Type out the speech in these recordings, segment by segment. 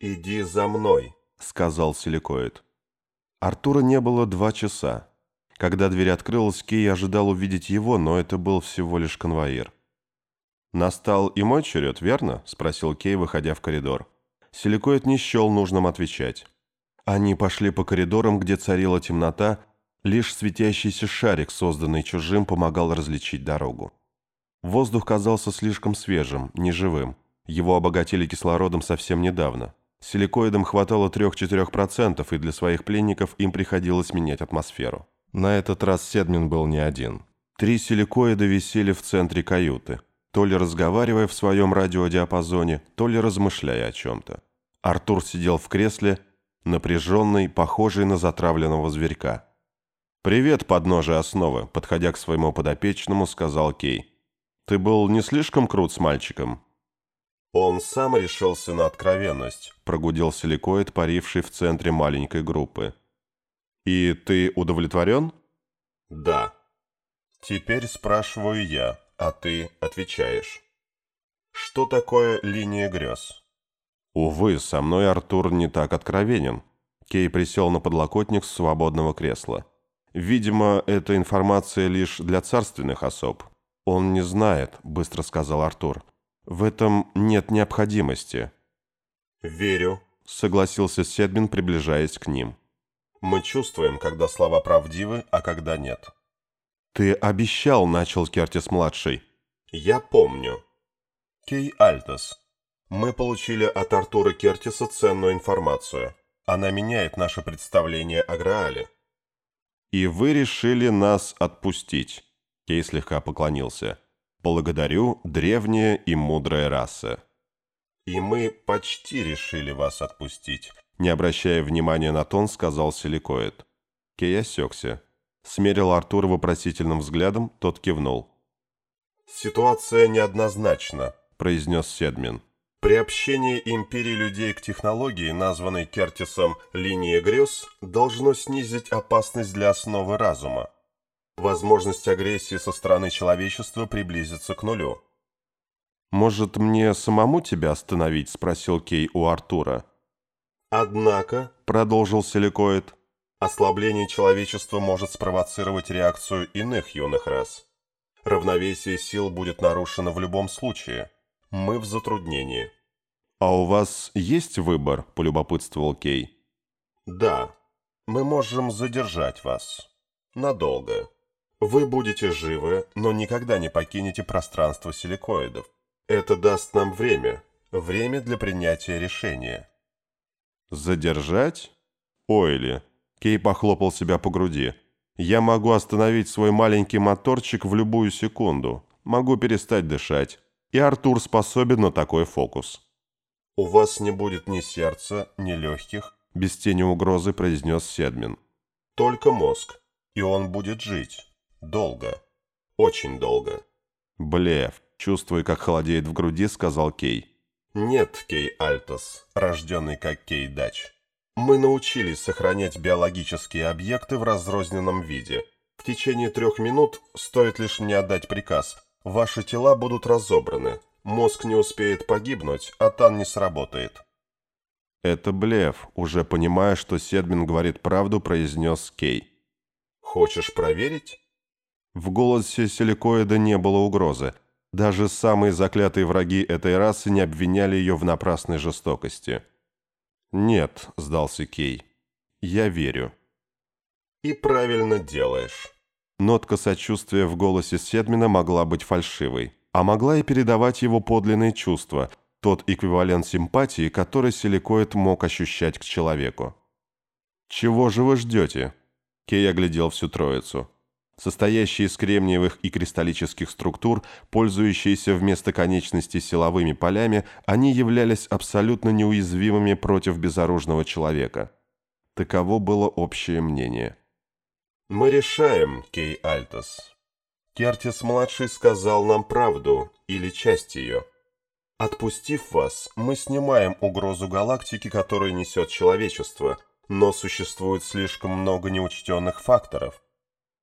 «Иди за мной», — сказал силикоид. Артура не было два часа. Когда дверь открылась, Кей ожидал увидеть его, но это был всего лишь конвоир. «Настал и мой черед, верно?» – спросил Кей, выходя в коридор. Силикоид не счел нужным отвечать. Они пошли по коридорам, где царила темнота, лишь светящийся шарик, созданный чужим, помогал различить дорогу. Воздух казался слишком свежим, неживым. Его обогатили кислородом совсем недавно. Силикоидам хватало 3-4%, и для своих пленников им приходилось менять атмосферу. На этот раз Седмин был не один. Три силикоида висели в центре каюты то ли разговаривая в своем радиодиапазоне, то ли размышляя о чем-то. Артур сидел в кресле, напряженный, похожий на затравленного зверька. «Привет, подножие основы», — подходя к своему подопечному, сказал Кей. «Ты был не слишком крут с мальчиком?» «Он сам решился на откровенность», — прогудел силикоид, паривший в центре маленькой группы. «И ты удовлетворен?» «Да». «Теперь спрашиваю я, а ты отвечаешь. Что такое линия грез? Увы, со мной Артур не так откровенен. Кей присел на подлокотник свободного кресла. Видимо, эта информация лишь для царственных особ. Он не знает, быстро сказал Артур. В этом нет необходимости. Верю, согласился Седмин, приближаясь к ним. Мы чувствуем, когда слова правдивы, а когда нет. «Ты обещал», — начал Кертис-младший. «Я помню. Кей Альтос. Мы получили от Артура Кертиса ценную информацию. Она меняет наше представление о Граале». «И вы решили нас отпустить», — Кей слегка поклонился. «Благодарю, древняя и мудрая раса». «И мы почти решили вас отпустить», — не обращая внимания на тон, сказал Силикоид. Кей осекся. Смерил Артура вопросительным взглядом, тот кивнул. «Ситуация неоднозначна», — произнес Седмин. «Приобщение империи людей к технологии, названной Кертисом «линия грез», должно снизить опасность для основы разума. Возможность агрессии со стороны человечества приблизится к нулю». «Может, мне самому тебя остановить?» — спросил Кей у Артура. «Однако», — продолжил Силикоид, — Ослабление человечества может спровоцировать реакцию иных юных рас. Равновесие сил будет нарушено в любом случае. Мы в затруднении. «А у вас есть выбор?» – полюбопытствовал Кей. «Да. Мы можем задержать вас. Надолго. Вы будете живы, но никогда не покинете пространство силикоидов. Это даст нам время. Время для принятия решения». «Задержать? Ойли?» Кей похлопал себя по груди. «Я могу остановить свой маленький моторчик в любую секунду. Могу перестать дышать. И Артур способен на такой фокус». «У вас не будет ни сердца, ни легких», — без тени угрозы произнес Седмин. «Только мозг. И он будет жить. Долго. Очень долго». «Блеф», чувствуя, как холодеет в груди, сказал Кей. «Нет, Кей Альтос, рожденный как Кей Дач. Мы научились сохранять биологические объекты в разрозненном виде. В течение трех минут, стоит лишь мне отдать приказ, ваши тела будут разобраны. Мозг не успеет погибнуть, а тан не сработает. «Это блеф», уже понимая, что Седмин говорит правду, произнес Кей. «Хочешь проверить?» В голосе силикоида не было угрозы. Даже самые заклятые враги этой расы не обвиняли ее в напрасной жестокости. «Нет», — сдался Кей. «Я верю». «И правильно делаешь». Нотка сочувствия в голосе Седмина могла быть фальшивой, а могла и передавать его подлинные чувства, тот эквивалент симпатии, который силикоид мог ощущать к человеку. «Чего же вы ждете?» Кей оглядел всю троицу состоящие из кремниевых и кристаллических структур, пользующиеся вместо конечностей силовыми полями, они являлись абсолютно неуязвимыми против безоружного человека. Таково было общее мнение. «Мы решаем, Кей Альтос. Кертис-младший сказал нам правду, или часть ее. Отпустив вас, мы снимаем угрозу галактики, которую несет человечество, но существует слишком много неучтенных факторов.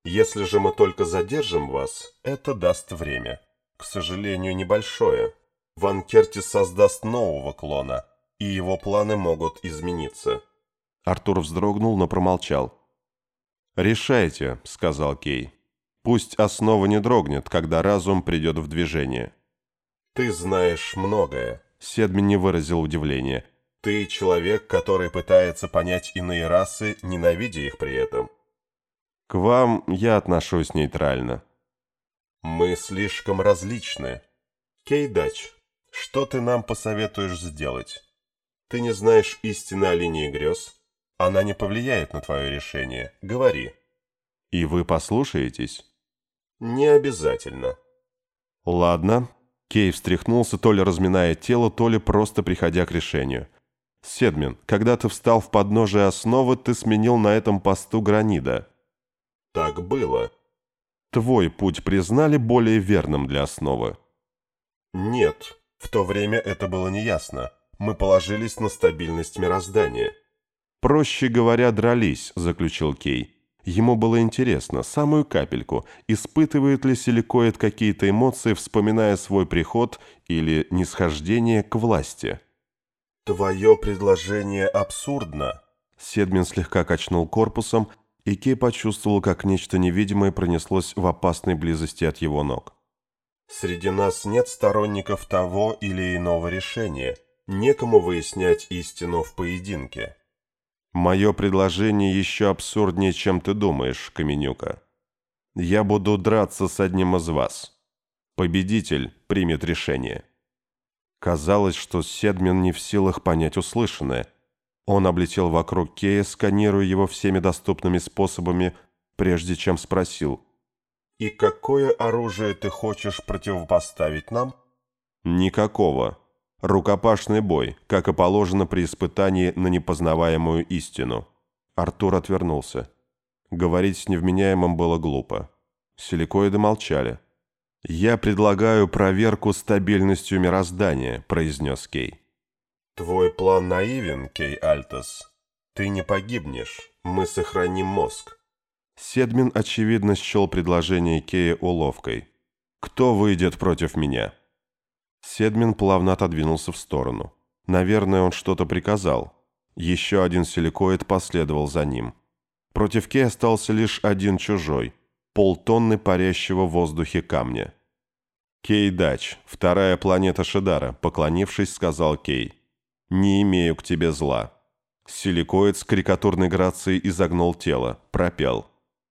Если же мы только задержим вас, это даст время. К сожалению, небольшое. Ван Кертис создаст нового клона, и его планы могут измениться. Артур вздрогнул, но промолчал. «Решайте», — сказал Кей. «Пусть основа не дрогнет, когда разум придет в движение». «Ты знаешь многое», — Седмин не выразил удивления. «Ты человек, который пытается понять иные расы, ненавидя их при этом». «К вам я отношусь нейтрально». «Мы слишком различны. Кейдач, что ты нам посоветуешь сделать? Ты не знаешь истины о линии грез?» Она не повлияет на твое решение. Говори. И вы послушаетесь? Не обязательно. Ладно. Кей встряхнулся, то ли разминая тело, то ли просто приходя к решению. Седмин, когда ты встал в подножие основы, ты сменил на этом посту гранида. Так было. Твой путь признали более верным для основы. Нет, в то время это было неясно. Мы положились на стабильность мироздания. «Проще говоря, дрались», — заключил Кей. Ему было интересно, самую капельку, испытывает ли силикоид какие-то эмоции, вспоминая свой приход или нисхождение к власти. «Твое предложение абсурдно», — Седмин слегка качнул корпусом, и Кей почувствовал, как нечто невидимое пронеслось в опасной близости от его ног. «Среди нас нет сторонников того или иного решения. Некому выяснять истину в поединке». «Мое предложение еще абсурднее, чем ты думаешь, Каменюка. Я буду драться с одним из вас. Победитель примет решение». Казалось, что Седмин не в силах понять услышанное. Он облетел вокруг Кея, сканируя его всеми доступными способами, прежде чем спросил. «И какое оружие ты хочешь противопоставить нам?» «Никакого», Рукопашный бой, как и положено при испытании на непознаваемую истину. Артур отвернулся. Говорить с невменяемым было глупо. Силикоиды молчали. «Я предлагаю проверку стабильностью мироздания», — произнес Кей. «Твой план наивен, Кей Альтос. Ты не погибнешь, мы сохраним мозг». Седмин, очевидно, счел предложение Кея уловкой. «Кто выйдет против меня?» Седмин плавно отодвинулся в сторону. Наверное, он что-то приказал. Еще один силикоид последовал за ним. Против Кей остался лишь один чужой, полтонны парящего в воздухе камня. «Кей Дач, вторая планета Шидара», — поклонившись, сказал Кей. «Не имею к тебе зла». Силикоид с карикатурной грацией изогнул тело, пропел.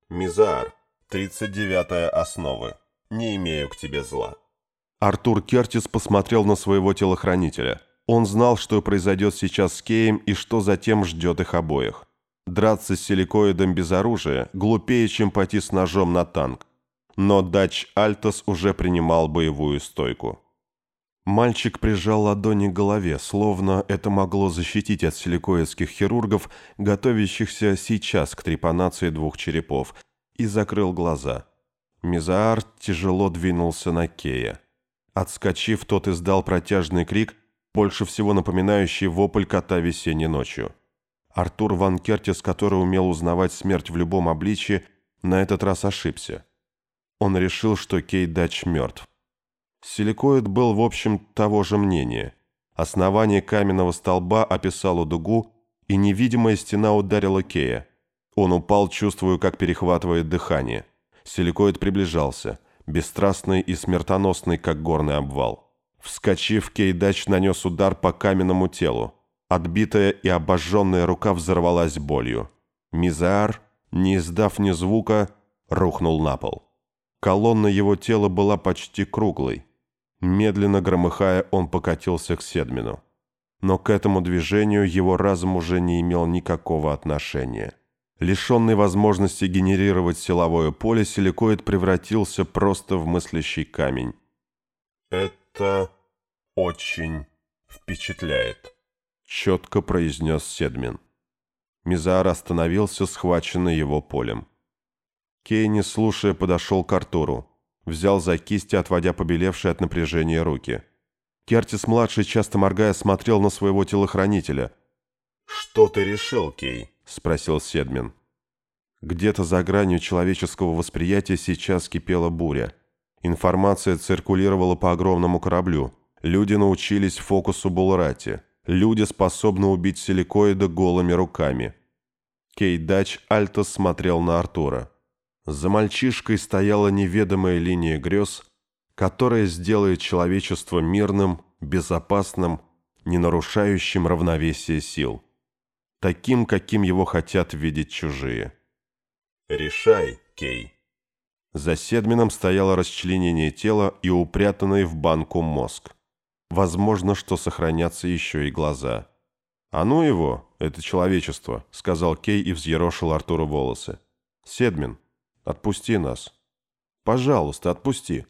«Мизар, 39-я основы. Не имею к тебе зла». Артур Кертис посмотрел на своего телохранителя. Он знал, что произойдет сейчас с Кеем и что затем ждет их обоих. Драться с силикоидом без оружия глупее, чем пойти с ножом на танк. Но Дач Альтос уже принимал боевую стойку. Мальчик прижал ладони к голове, словно это могло защитить от силикоидских хирургов, готовящихся сейчас к трепанации двух черепов, и закрыл глаза. Мизаар тяжело двинулся на Кея. Отскочив, тот издал протяжный крик, больше всего напоминающий вопль кота весенней ночью. Артур Ван Кертис, который умел узнавать смерть в любом обличье, на этот раз ошибся. Он решил, что Кей Дач мертв. Силикоид был, в общем, того же мнения. Основание каменного столба описало дугу, и невидимая стена ударила Кея. Он упал, чувствуя, как перехватывает дыхание. Силикоид приближался – бесстрастный и смертоносный, как горный обвал. Вскочив, Кейдач нанес удар по каменному телу. Отбитая и обожженная рука взорвалась болью. Мизаар, не издав ни звука, рухнул на пол. Колонна его тела была почти круглой. Медленно громыхая, он покатился к Седмину. Но к этому движению его разум уже не имел никакого отношения. Лишенный возможности генерировать силовое поле, силикоид превратился просто в мыслящий камень. «Это очень впечатляет», — четко произнес Седмин. Мизар остановился, схваченный его полем. Кей, не слушая, подошел к Артуру. Взял за кисти, отводя побелевшие от напряжения руки. Кертис-младший, часто моргая, смотрел на своего телохранителя. «Что ты решил, Кей?» — спросил Седмин. Где-то за гранью человеческого восприятия сейчас кипела буря. Информация циркулировала по огромному кораблю. Люди научились фокусу Булрати. люди способны убить силикоида голыми руками. Кей Дач Альтос смотрел на Артура. За мальчишкой стояла неведомая линия грез, которая сделает человечество мирным, безопасным, не нарушающим равновесие сил. Таким, каким его хотят видеть чужие. «Решай, Кей». За Седмином стояло расчленение тела и упрятанный в банку мозг. Возможно, что сохранятся еще и глаза. «А ну его, это человечество», — сказал Кей и взъерошил Артуру волосы. «Седмин, отпусти нас». «Пожалуйста, отпусти».